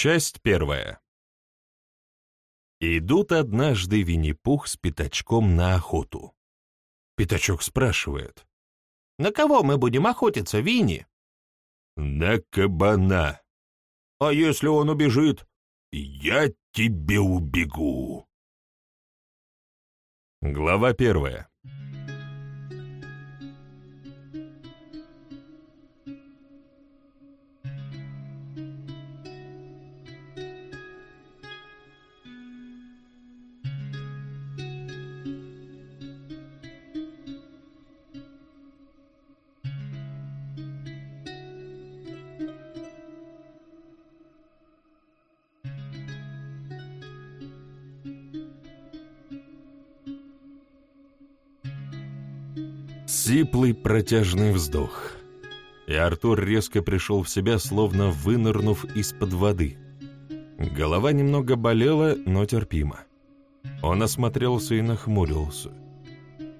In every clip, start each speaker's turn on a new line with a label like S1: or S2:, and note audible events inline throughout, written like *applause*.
S1: Часть первая. Идут однажды Винни-Пух с Пятачком на охоту. Пятачок спрашивает.
S2: «На кого мы будем охотиться, Винни?»
S1: «На кабана».
S2: «А если он убежит?»
S1: «Я тебе убегу». Глава первая. Сиплый протяжный вздох. И Артур резко пришел в себя, словно вынырнув из-под воды. Голова немного болела, но терпимо. Он осмотрелся и нахмурился.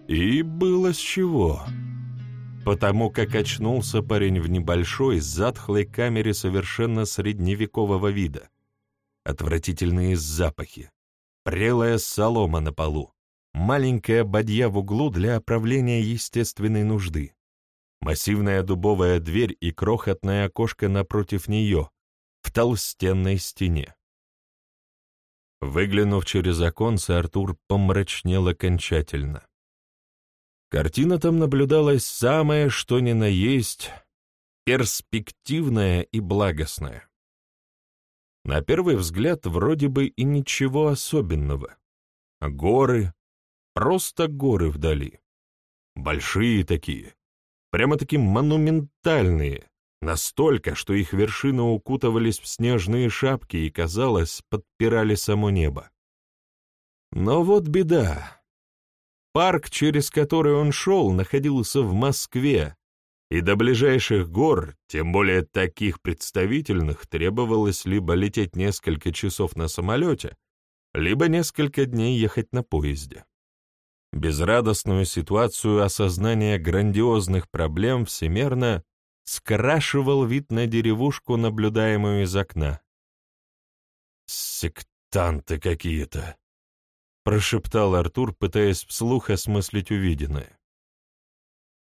S1: И было с чего. Потому как очнулся парень в небольшой, затхлой камере совершенно средневекового вида. Отвратительные запахи. Прелая солома на полу маленькая бадья в углу для оправления естественной нужды, массивная дубовая дверь и крохотное окошко напротив нее, в толстенной стене. Выглянув через оконце, Артур помрачнел окончательно. Картина там наблюдалась самая, что ни на есть, перспективная и благостная. На первый взгляд вроде бы и ничего особенного. Горы, Просто горы вдали. Большие такие, прямо-таки монументальные, настолько, что их вершины укутывались в снежные шапки и, казалось, подпирали само небо. Но вот беда. Парк, через который он шел, находился в Москве, и до ближайших гор, тем более таких представительных, требовалось либо лететь несколько часов на самолете, либо несколько дней ехать на поезде. Безрадостную ситуацию осознания грандиозных проблем всемерно скрашивал вид на деревушку, наблюдаемую из окна. «Сектанты какие-то», — прошептал Артур, пытаясь вслух осмыслить увиденное.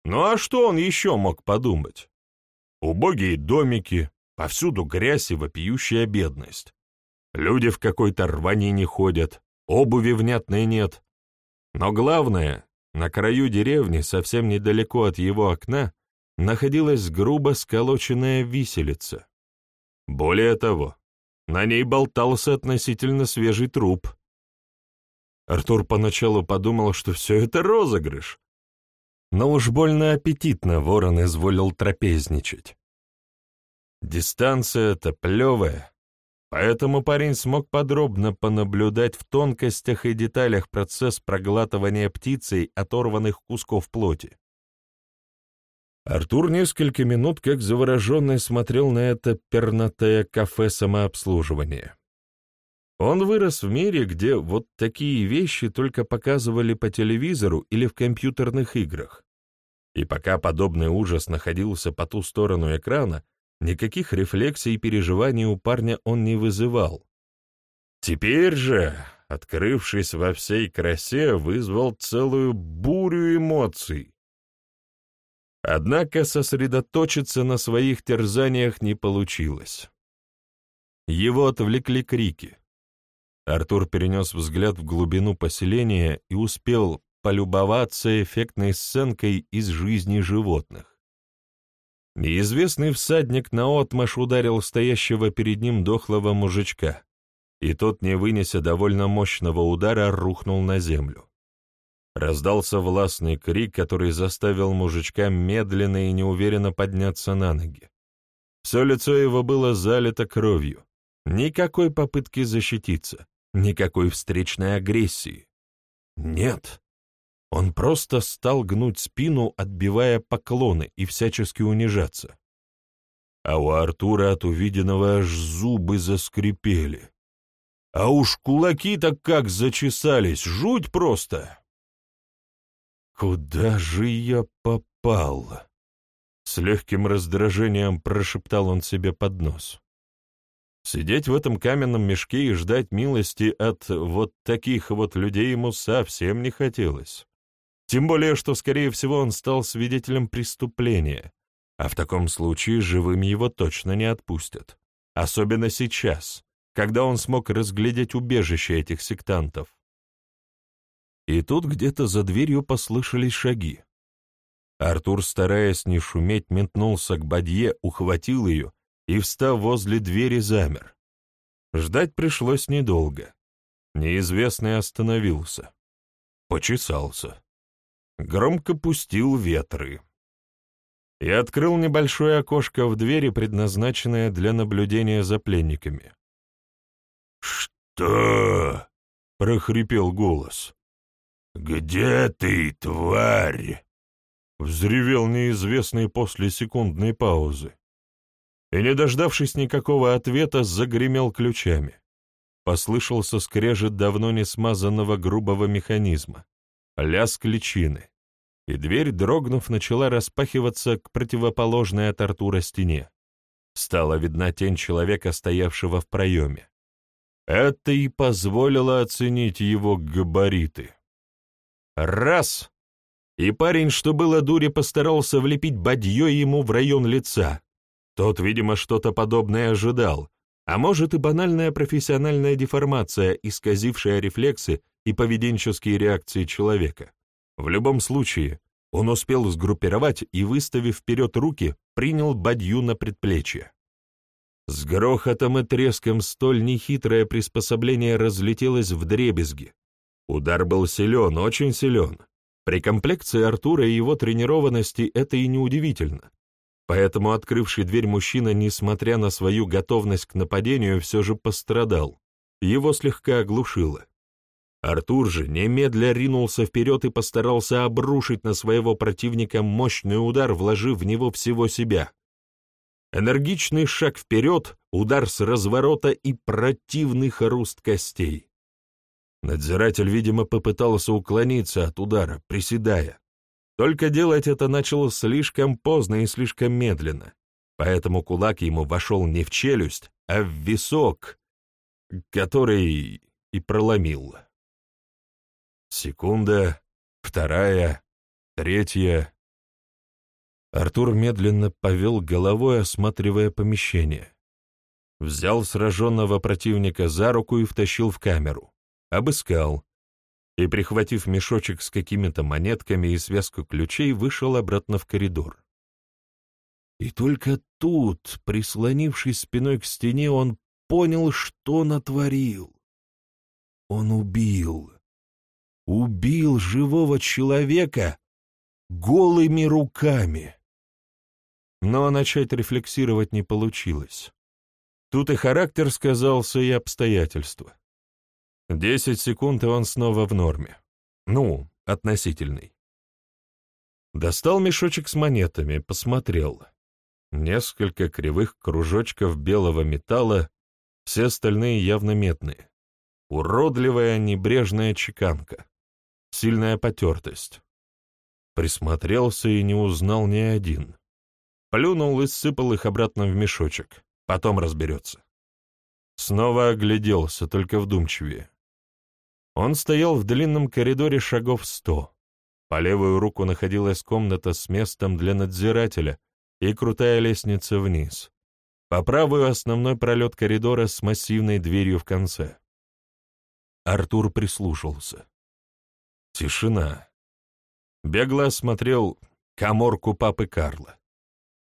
S1: Ну а что он еще мог подумать? Убогие домики, повсюду грязь и вопиющая бедность. Люди в какой-то рвани ходят, обуви внятной нет, но главное, на краю деревни, совсем недалеко от его окна, находилась грубо сколоченная виселица. Более того, на ней болтался относительно свежий труп. Артур поначалу подумал, что все это розыгрыш. Но уж больно аппетитно ворон изволил трапезничать. Дистанция-то плевая, Поэтому парень смог подробно понаблюдать в тонкостях и деталях процесс проглатывания птицей оторванных кусков плоти. Артур несколько минут как завороженный смотрел на это пернатое кафе самообслуживания. Он вырос в мире, где вот такие вещи только показывали по телевизору или в компьютерных играх. И пока подобный ужас находился по ту сторону экрана, Никаких рефлексий и переживаний у парня он не вызывал. Теперь же, открывшись во всей красе, вызвал целую бурю эмоций. Однако сосредоточиться на своих терзаниях не получилось. Его отвлекли крики. Артур перенес взгляд в глубину поселения и успел полюбоваться эффектной сценкой из жизни животных. Неизвестный всадник наотмашь ударил стоящего перед ним дохлого мужичка, и тот, не вынеся довольно мощного удара, рухнул на землю. Раздался властный крик, который заставил мужичка медленно и неуверенно подняться на ноги. Все лицо его было залито кровью. Никакой попытки защититься, никакой встречной агрессии. Нет, он просто стал гнуть спину, отбивая поклоны и всячески унижаться. А у Артура от увиденного аж зубы заскрипели. А уж кулаки-то как зачесались, жуть просто! «Куда же я попал?» С легким раздражением прошептал он себе под нос. Сидеть в этом каменном мешке и ждать милости от вот таких вот людей ему совсем не хотелось. Тем более, что, скорее всего, он стал свидетелем преступления, а в таком случае живым его точно не отпустят. Особенно сейчас, когда он смог разглядеть убежище этих сектантов. И тут где-то за дверью послышались шаги. Артур, стараясь не шуметь, метнулся к бадье, ухватил ее и, встав возле двери, замер. Ждать пришлось недолго. Неизвестный остановился. Почесался. Громко пустил ветры. И открыл небольшое окошко в двери, предназначенное для наблюдения за пленниками.
S2: «Что?»
S1: — прохрипел голос.
S2: «Где ты, тварь?»
S1: — взревел неизвестный после секундной паузы и, не дождавшись никакого ответа, загремел ключами. Послышался скрежет давно не смазанного грубого механизма, лязг личины, и дверь, дрогнув, начала распахиваться к противоположной от Артура стене. Стала видна тень человека, стоявшего в проеме. Это и позволило оценить его габариты. Раз! И парень, что было дури, постарался влепить бадье ему в район лица, тот, видимо, что-то подобное ожидал, а может и банальная профессиональная деформация, исказившая рефлексы и поведенческие реакции человека. В любом случае, он успел сгруппировать и, выставив вперед руки, принял бадью на предплечье. С грохотом и треском столь нехитрое приспособление разлетелось в дребезги. Удар был силен, очень силен. При комплекции Артура и его тренированности это и неудивительно. Поэтому открывший дверь мужчина, несмотря на свою готовность к нападению, все же пострадал. Его слегка оглушило. Артур же немедля ринулся вперед и постарался обрушить на своего противника мощный удар, вложив в него всего себя. Энергичный шаг вперед, удар с разворота и противный хруст костей. Надзиратель, видимо, попытался уклониться от удара, приседая. Только делать это начал слишком поздно и слишком медленно, поэтому кулак ему вошел не в челюсть, а в висок, который и проломил. Секунда, вторая, третья. Артур медленно повел головой, осматривая помещение. Взял сраженного противника за руку и втащил в камеру. Обыскал, и, прихватив мешочек с какими-то монетками и связку ключей, вышел обратно в коридор. И только тут, прислонившись спиной к стене, он понял, что натворил. Он убил. Убил живого человека голыми руками. Но начать рефлексировать не получилось. Тут и характер сказался, и обстоятельства. Десять секунд, и он снова в норме. Ну, относительный. Достал мешочек с монетами, посмотрел. Несколько кривых кружочков белого металла, все остальные явно медные. Уродливая небрежная чеканка. Сильная потертость. Присмотрелся и не узнал ни один. Плюнул и сыпал их обратно в мешочек. Потом разберется. Снова огляделся, только вдумчивее. Он стоял в длинном коридоре шагов сто. По левую руку находилась комната с местом для надзирателя и крутая лестница вниз. По правую основной пролет коридора с массивной дверью в конце. Артур прислушался. Тишина. Бегло осмотрел коморку папы Карла.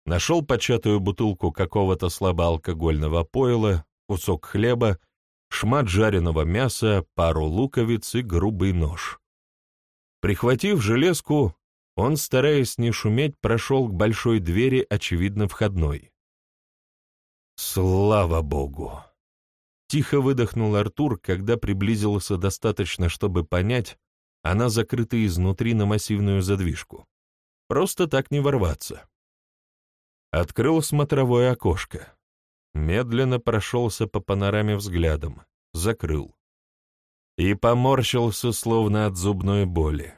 S1: Нашел початую бутылку какого-то слабоалкогольного пойла, кусок хлеба шмат жареного мяса, пару луковиц и грубый нож. Прихватив железку, он, стараясь не шуметь, прошел к большой двери, очевидно, входной. «Слава Богу!» Тихо выдохнул Артур, когда приблизился достаточно, чтобы понять, она закрыта изнутри на массивную задвижку. Просто так не ворваться. Открыл смотровое окошко. Медленно прошелся по панораме взглядом, закрыл. И поморщился, словно от зубной боли.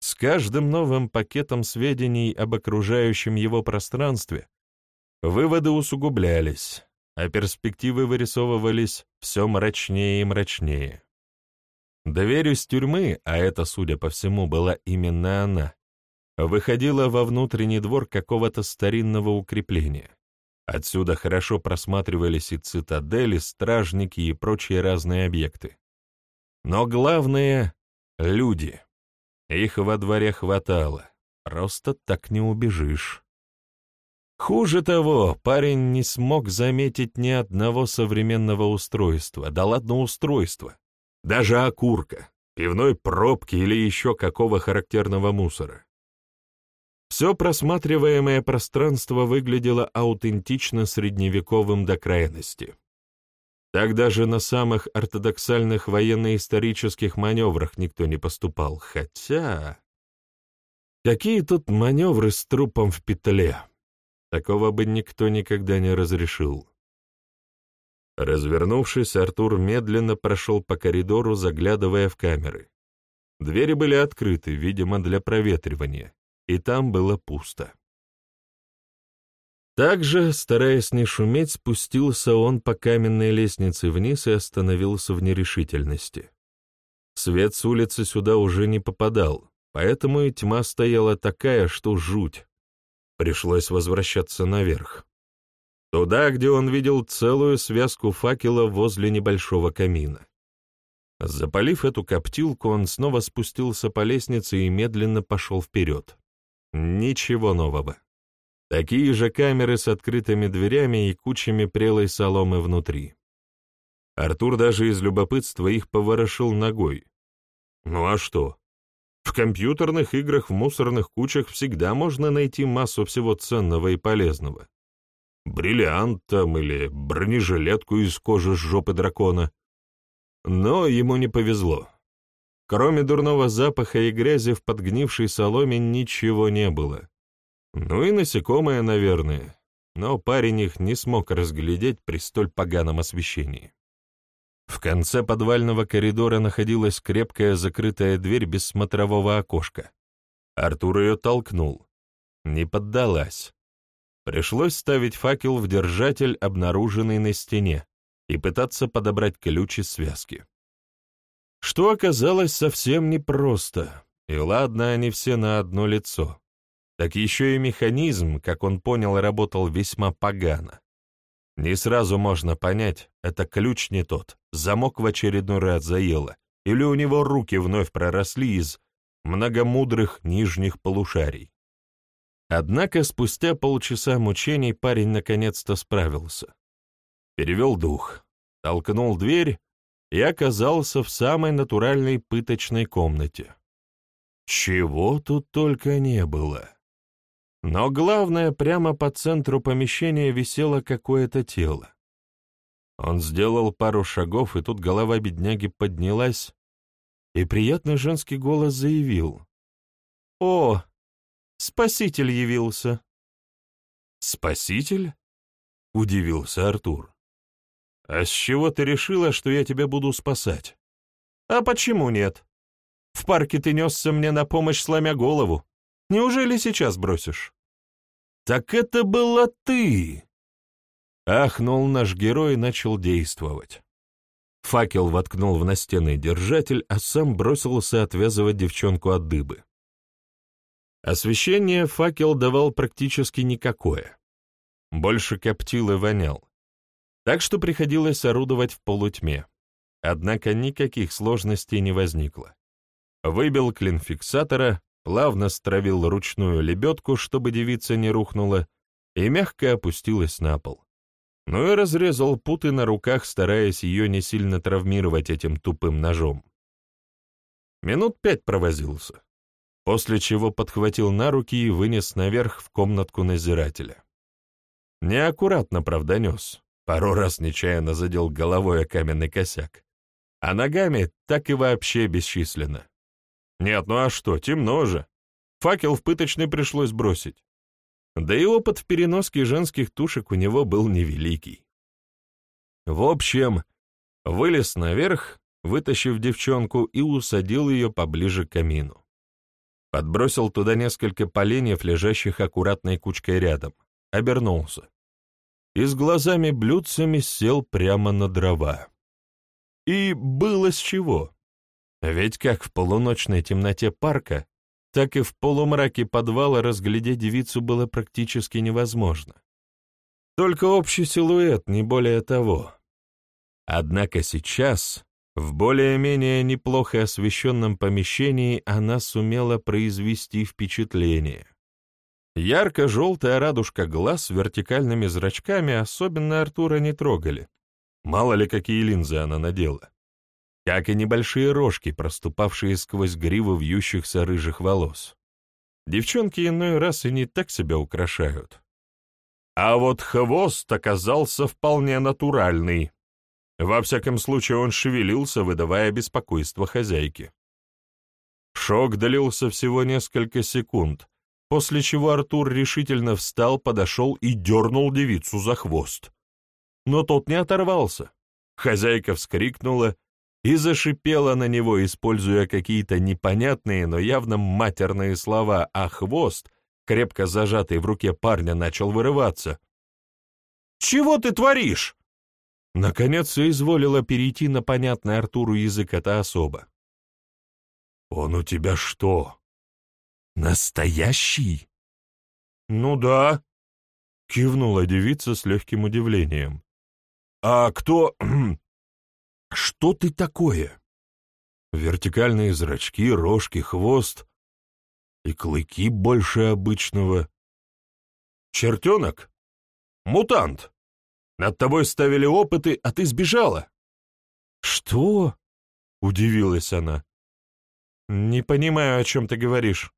S1: С каждым новым пакетом сведений об окружающем его пространстве выводы усугублялись, а перспективы вырисовывались все мрачнее и мрачнее. Дверь из тюрьмы, а это, судя по всему, была именно она, выходила во внутренний двор какого-то старинного укрепления. Отсюда хорошо просматривались и цитадели, стражники и прочие разные объекты. Но главное — люди. Их во дворе хватало. Просто так не убежишь. Хуже того, парень не смог заметить ни одного современного устройства, да ладно устройства, даже окурка, пивной пробки или еще какого характерного мусора. Все просматриваемое пространство выглядело аутентично средневековым до крайности. Так даже на самых ортодоксальных военно-исторических маневрах никто не поступал, хотя... Какие тут маневры с трупом в петле? Такого бы никто никогда не разрешил. Развернувшись, Артур медленно прошел по коридору, заглядывая в камеры. Двери были открыты, видимо, для проветривания, и там было пусто. Также, стараясь не шуметь, спустился он по каменной лестнице вниз и остановился в нерешительности. Свет с улицы сюда уже не попадал, поэтому и тьма стояла такая, что жуть. Пришлось возвращаться наверх. Туда, где он видел целую связку факела возле небольшого камина. Запалив эту коптилку, он снова спустился по лестнице и медленно пошел вперед. Ничего нового. Такие же камеры с открытыми дверями и кучами прелой соломы внутри. Артур даже из любопытства их поворошил ногой. Ну а что? В компьютерных играх в мусорных кучах всегда можно найти массу всего ценного и полезного бриллиант там или бронежилетку из кожи с жопы дракона. Но ему не повезло. Кроме дурного запаха и грязи в подгнившей соломе ничего не было. Ну и насекомые, наверное, но парень их не смог разглядеть при столь поганом освещении. В конце подвального коридора находилась крепкая закрытая дверь без смотрового окошка. Артур ее толкнул. Не поддалась. Пришлось ставить факел в держатель, обнаруженный на стене, и пытаться подобрать ключ из связки. Что оказалось совсем непросто, и ладно, они все на одно лицо. Так еще и механизм, как он понял, работал весьма погано. Не сразу можно понять, это ключ не тот, замок в очередной раз заело, или у него руки вновь проросли из многомудрых нижних полушарий. Однако спустя полчаса мучений парень наконец-то справился. Перевел дух, толкнул дверь и оказался в самой натуральной пыточной комнате. Чего тут только не было. Но главное, прямо по центру помещения висело какое-то тело. Он сделал пару шагов, и тут голова бедняги поднялась, и приятный женский голос заявил. «О, Спаситель явился». «Спаситель?» — удивился Артур. «А с чего ты решила, что я тебя буду спасать?» «А почему нет? В парке ты несся мне на помощь, сломя голову. Неужели сейчас бросишь?» «Так это была ты!» Ахнул наш герой и начал действовать. Факел воткнул в настенный держатель, а сам бросился отвязывать девчонку от дыбы. Освещение факел давал практически никакое. Больше коптил и вонял. Так что приходилось орудовать в полутьме. Однако никаких сложностей не возникло. Выбил клин фиксатора, плавно стравил ручную лебедку, чтобы девица не рухнула, и мягко опустилась на пол. Ну и разрезал путы на руках, стараясь ее не сильно травмировать этим тупым ножом. Минут пять провозился после чего подхватил на руки и вынес наверх в комнатку назирателя. Неаккуратно, правда, нес, пару раз нечаянно задел головой о каменный косяк, а ногами так и вообще бесчисленно. Нет, ну а что, темно же. Факел в пыточный пришлось бросить. Да и опыт в переноске женских тушек у него был невеликий. В общем, вылез наверх, вытащив девчонку и усадил ее поближе к камину. Подбросил туда несколько поленьев, лежащих аккуратной кучкой рядом. Обернулся. и с глазами-блюдцами сел прямо на дрова. И было с чего. Ведь как в полуночной темноте парка, так и в полумраке подвала разглядеть девицу было практически невозможно. Только общий силуэт, не более того. Однако сейчас, в более-менее неплохо освещенном помещении, она сумела произвести впечатление. Ярко-желтая радужка глаз с вертикальными зрачками особенно Артура не трогали. Мало ли, какие линзы она надела. Как и небольшие рожки, проступавшие сквозь гривы вьющихся рыжих волос. Девчонки иной раз и не так себя украшают. А вот хвост оказался вполне натуральный. Во всяком случае, он шевелился, выдавая беспокойство хозяйки. Шок длился всего несколько секунд, после чего Артур решительно встал, подошел и дернул девицу за хвост. Но тот не оторвался. Хозяйка вскрикнула и зашипела на него, используя какие-то непонятные, но явно матерные слова, а хвост, крепко зажатый в руке парня, начал вырываться. «Чего ты творишь?» Наконец изволила перейти на понятный Артуру язык эта особа. «Он у тебя что, «Настоящий?» «Ну да», — кивнула девица с легким удивлением. «А кто... *clears throat* что ты такое?» Вертикальные зрачки, рожки, хвост и клыки больше обычного. «Чертенок? Мутант! Над тобой ставили опыты, а ты сбежала!» «Что?» — удивилась она. «Не понимаю, о чем ты говоришь».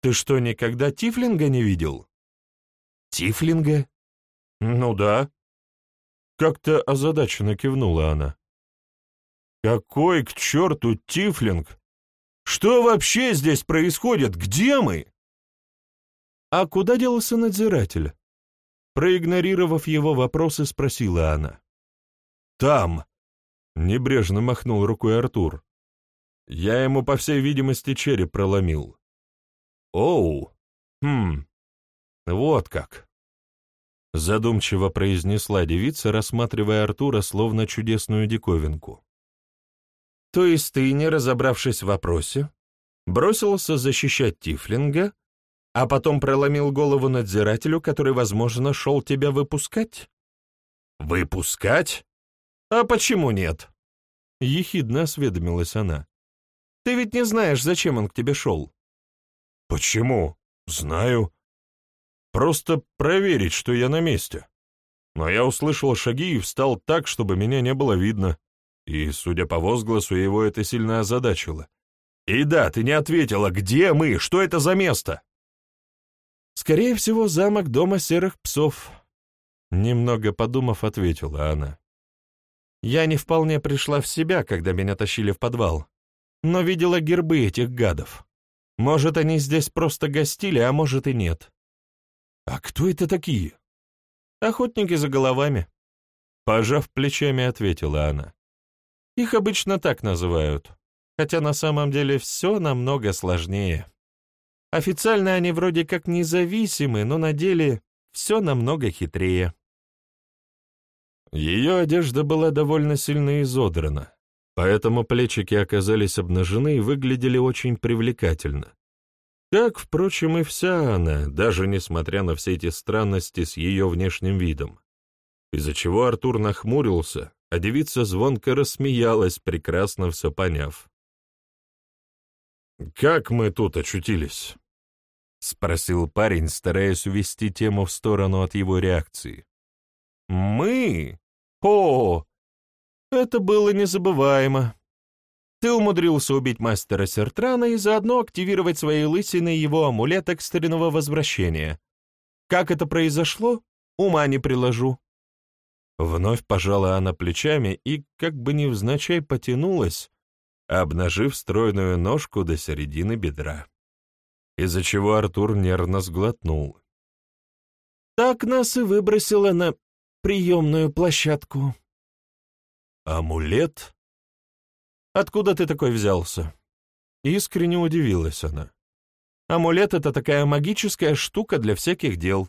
S1: Ты что, никогда Тифлинга не видел? Тифлинга? Ну да. Как-то озадаченно кивнула она. Какой к черту Тифлинг? Что вообще здесь происходит? Где мы? А куда делся надзиратель? Проигнорировав его вопросы, спросила она. «Там!» — небрежно махнул рукой Артур. «Я ему, по всей видимости, череп проломил. «Оу! Хм! Вот как!» Задумчиво произнесла девица, рассматривая Артура словно чудесную диковинку. «То есть ты, не разобравшись в вопросе, бросился защищать Тифлинга, а потом проломил голову надзирателю, который, возможно, шел тебя выпускать?» «Выпускать? А почему нет?» Ехидно осведомилась она. «Ты ведь не знаешь, зачем он к тебе шел?» «Почему? Знаю. Просто проверить, что я на месте. Но я услышал шаги и встал так, чтобы меня не было видно. И, судя по возгласу, его это сильно озадачило. И да, ты не ответила, где мы, что это за место?» «Скорее всего, замок дома серых псов», — немного подумав, ответила она. «Я не вполне пришла в себя, когда меня тащили в подвал, но видела гербы этих гадов. Может, они здесь просто гостили, а может и нет. А кто это такие? Охотники за головами. Пожав плечами, ответила она. Их обычно так называют, хотя на самом деле все намного сложнее. Официально они вроде как независимы, но на деле все намного хитрее. Ее одежда была довольно сильно изодрана, поэтому плечики оказались обнажены и выглядели очень привлекательно. Как, впрочем, и вся она, даже несмотря на все эти странности с ее внешним видом. Из-за чего Артур нахмурился, а девица звонко рассмеялась, прекрасно все поняв. «Как мы тут очутились?» — спросил парень, стараясь увести тему в сторону от его реакции. «Мы? О, это было незабываемо. Ты умудрился убить мастера Сертрана и заодно активировать своей лысиной его амулет экстренного возвращения. Как это произошло, ума не приложу». Вновь пожала она плечами и, как бы невзначай, потянулась, обнажив стройную ножку до середины бедра, из-за чего Артур нервно сглотнул. «Так нас и выбросило на приемную площадку». «Амулет?» «Откуда ты такой взялся?» Искренне удивилась она. «Амулет — это такая магическая штука для всяких дел.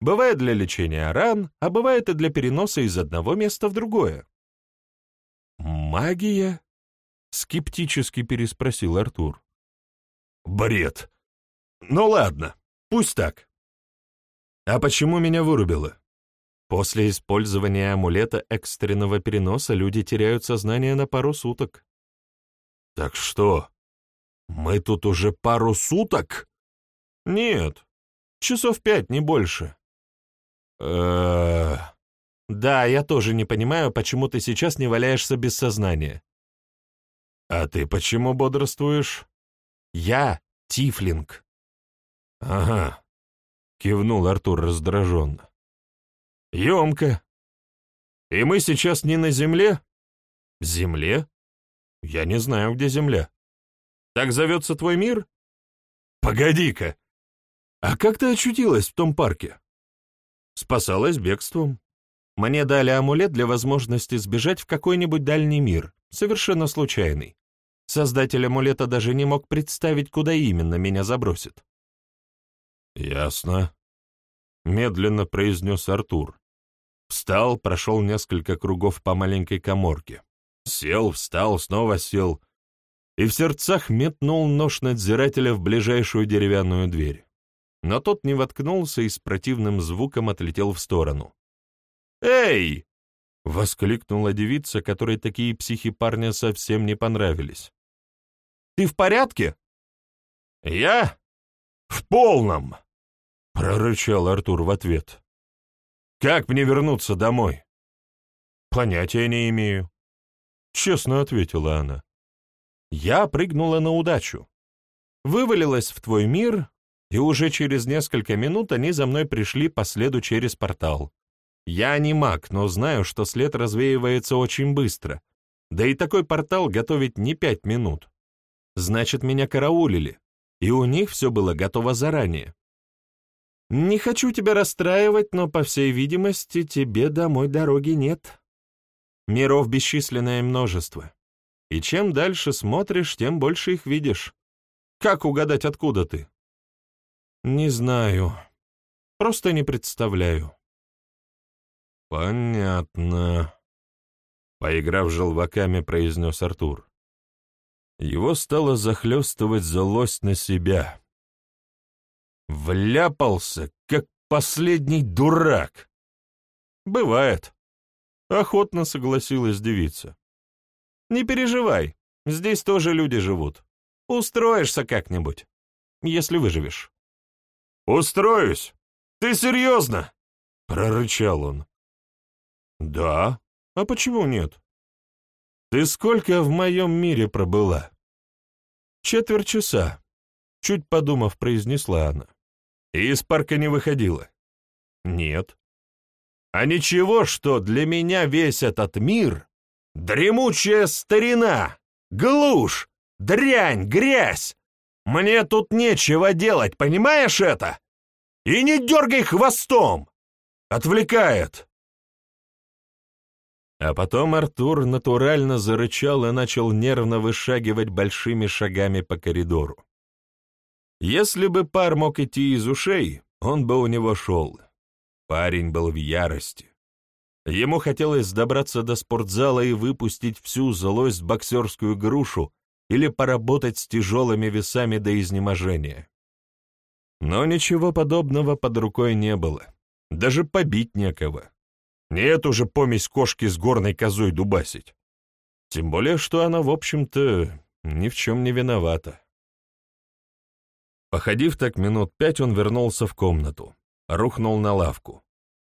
S1: Бывает для лечения ран, а бывает и для переноса из одного места в другое. «Магия?» — скептически переспросил Артур.
S2: «Бред. Ну ладно, пусть так.
S1: А почему меня вырубило? После использования амулета экстренного переноса люди теряют сознание на пару суток.
S2: Так что, мы тут уже пару суток?
S1: Нет, часов пять, не больше.
S2: э
S1: Да, я тоже не понимаю, почему ты сейчас не валяешься без сознания.
S2: А ты почему бодрствуешь?
S1: Я Тифлинг.
S2: Ага, кивнул Артур раздраженно.
S1: Емко. И мы сейчас не на земле? Земле? Я не знаю, где земля. Так зовется твой мир?
S2: Погоди-ка.
S1: А как ты очутилась в том парке? Спасалась бегством. Мне дали амулет для возможности сбежать в какой-нибудь дальний мир, совершенно случайный. Создатель амулета даже не мог представить, куда именно меня забросит.
S2: «Ясно», — медленно произнес Артур. Встал, прошел несколько кругов по маленькой коморке. Сел, встал, снова сел. И в сердцах метнул нож надзирателя в ближайшую деревянную дверь. Но тот не воткнулся и с противным звуком отлетел в сторону.
S1: «Эй!»
S2: — воскликнула девица, которой такие психи парня совсем не понравились.
S1: «Ты в порядке?»
S2: «Я? В полном!» — прорычал Артур в ответ. Как мне вернуться домой?
S1: Понятия не имею. Честно ответила она. Я прыгнула на удачу. Вывалилась в твой мир, и уже через несколько минут они за мной пришли по следу через портал. Я не маг, но знаю, что след развеивается очень быстро. Да и такой портал готовить не пять минут. Значит, меня караулили, и у них все было готово заранее. Не хочу тебя расстраивать, но, по всей видимости, тебе домой дороги нет. Миров бесчисленное множество. И чем дальше смотришь, тем больше их видишь. Как угадать, откуда ты? Не знаю. Просто не представляю.
S2: Понятно. Поиграв желваками, произнес Артур. Его стало захлестывать злость на себя. Вляпался, как последний дурак.
S1: Бывает. Охотно согласилась девица. Не переживай, здесь тоже люди живут. Устроишься как-нибудь, если выживешь.
S2: Устроюсь? Ты серьезно? Прорычал он.
S1: Да, а почему нет?
S2: Ты сколько в моем мире пробыла?
S1: Четверть часа, чуть подумав, произнесла она.
S2: И из парка не выходила?
S1: Нет.
S2: А ничего, что для меня весь этот мир — дремучая старина, глушь, дрянь, грязь. Мне тут нечего делать, понимаешь это? И не дергай хвостом! Отвлекает!»
S1: А потом Артур натурально зарычал и начал нервно вышагивать большими шагами по коридору. Если бы пар мог идти из ушей, он бы у него шел. Парень был в ярости. Ему хотелось добраться до спортзала и выпустить всю злость боксерскую грушу или поработать с тяжелыми весами до изнеможения. Но ничего подобного под рукой не было. Даже побить некого. Нет уже помесь кошки с горной козой дубасить. Тем более, что она, в общем-то, ни в чем не виновата. Походив так минут пять, он вернулся в комнату, рухнул на лавку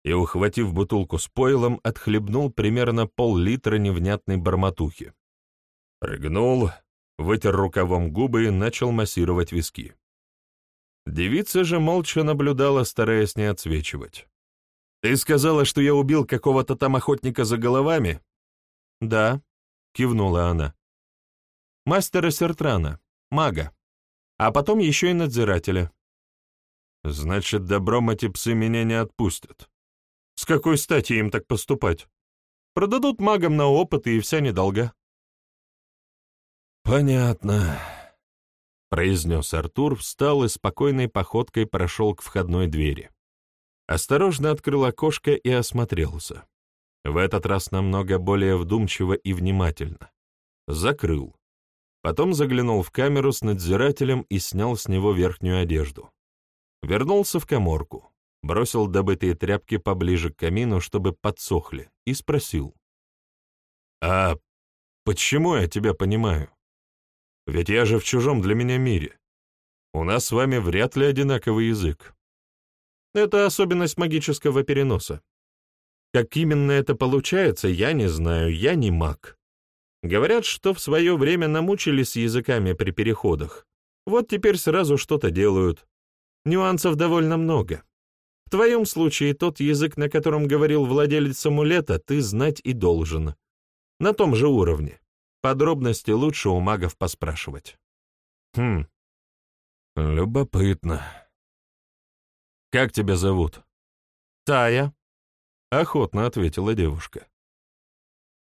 S1: и, ухватив бутылку с пойлом, отхлебнул примерно пол-литра невнятной барматухи. Рыгнул, вытер рукавом губы и начал массировать виски. Девица же молча наблюдала, стараясь не отсвечивать. «Ты сказала, что я убил какого-то там охотника за головами?» «Да», — кивнула она. «Мастера Сертрана, мага а потом еще и надзирателя. Значит, добром эти псы меня не отпустят. С какой стати им так поступать? Продадут магам на опыт, и вся недолга.
S2: Понятно, —
S1: произнес Артур, встал и спокойной походкой прошел к входной двери. Осторожно открыл окошко и осмотрелся. В этот раз намного более вдумчиво и внимательно. Закрыл. Потом заглянул в камеру с надзирателем и снял с него верхнюю одежду. Вернулся в коморку, бросил добытые тряпки поближе к камину, чтобы подсохли, и спросил. «А почему я тебя понимаю? Ведь я же в чужом для меня мире. У нас с вами вряд ли одинаковый язык. Это особенность магического переноса. Как именно это получается, я не знаю, я не маг. Говорят, что в свое время намучились языками при переходах. Вот теперь сразу что-то делают. Нюансов довольно много. В твоем случае тот язык, на котором говорил владелец амулета, ты знать и должен. На том же уровне. Подробности лучше у магов поспрашивать.
S2: Хм, любопытно. «Как тебя зовут?»
S1: «Тая», —
S2: охотно ответила девушка.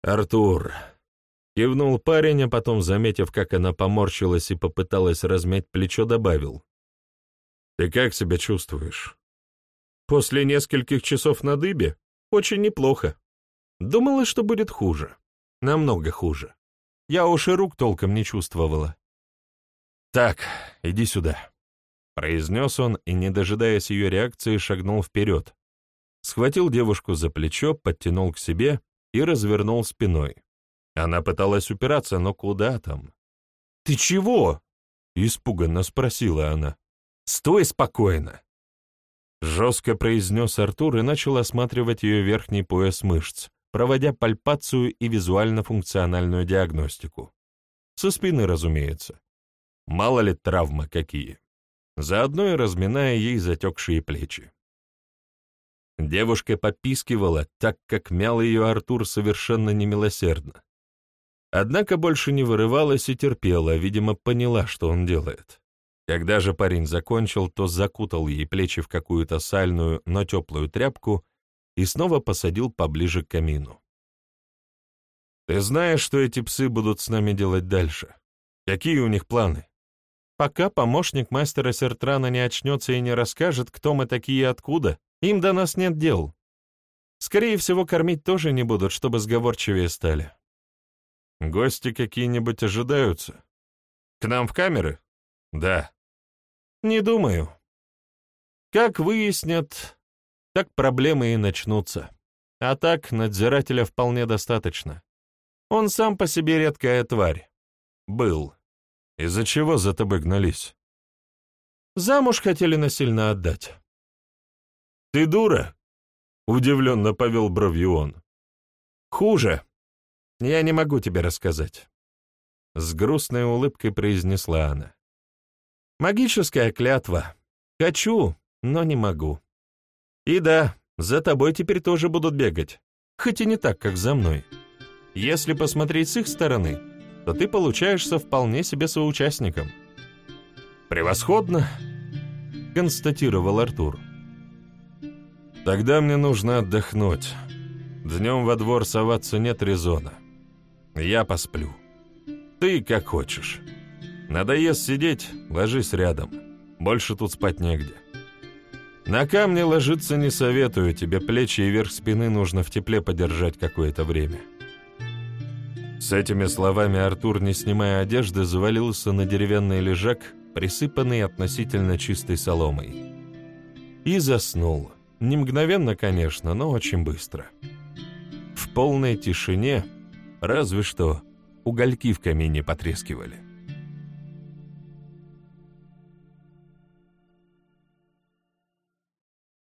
S1: «Артур», — кивнул парень, а потом, заметив, как она поморщилась и попыталась размять плечо, добавил. «Ты как себя чувствуешь?» «После нескольких часов на дыбе? Очень неплохо. Думала, что будет хуже. Намного хуже. Я уж и рук толком не чувствовала».
S2: «Так, иди сюда» произнес он и, не дожидаясь ее реакции, шагнул вперед. Схватил девушку за плечо, подтянул к себе и развернул спиной. Она пыталась упираться, но куда там?
S1: «Ты чего?» — испуганно спросила она. «Стой спокойно!» Жестко произнес Артур и начал осматривать ее верхний пояс мышц, проводя пальпацию и визуально-функциональную диагностику. Со спины, разумеется. Мало ли травмы какие заодно и разминая ей затекшие плечи. Девушка попискивала, так как мял ее Артур совершенно немилосердно. Однако больше не вырывалась и терпела, видимо, поняла, что он делает. Когда же парень закончил, то закутал ей плечи в какую-то сальную, но теплую тряпку и снова посадил поближе к камину. «Ты знаешь, что эти псы будут с нами делать дальше? Какие у них планы?» Пока помощник мастера Сертрана не очнется и не расскажет, кто мы такие и откуда, им до нас нет дел. Скорее всего, кормить тоже не будут, чтобы сговорчивее стали. Гости какие-нибудь ожидаются? К нам в камеры? Да. Не думаю. Как выяснят, так проблемы и начнутся. А так, надзирателя вполне достаточно. Он сам по себе редкая тварь. Был. Из-за чего за тобой гнались? Замуж хотели насильно отдать. Ты дура? Удивленно повел бровью он. Хуже. Я не могу тебе рассказать. С грустной улыбкой произнесла она. Магическая клятва. Хочу, но не могу. И да, за тобой теперь тоже будут бегать, хоть и не так, как за мной. Если посмотреть с их стороны, то ты получаешься вполне себе соучастником. «Превосходно!» — констатировал Артур. «Тогда мне нужно отдохнуть. Днем во двор соваться нет резона. Я посплю. Ты как хочешь. Надоест сидеть, ложись рядом. Больше тут спать негде. На камне ложиться не советую, тебе плечи и верх спины нужно в тепле подержать какое-то время». С этими словами Артур, не снимая одежды, завалился на деревянный лежак, присыпанный относительно чистой соломой. И заснул. Не мгновенно, конечно, но очень быстро. В полной тишине, разве что угольки в камине потрескивали.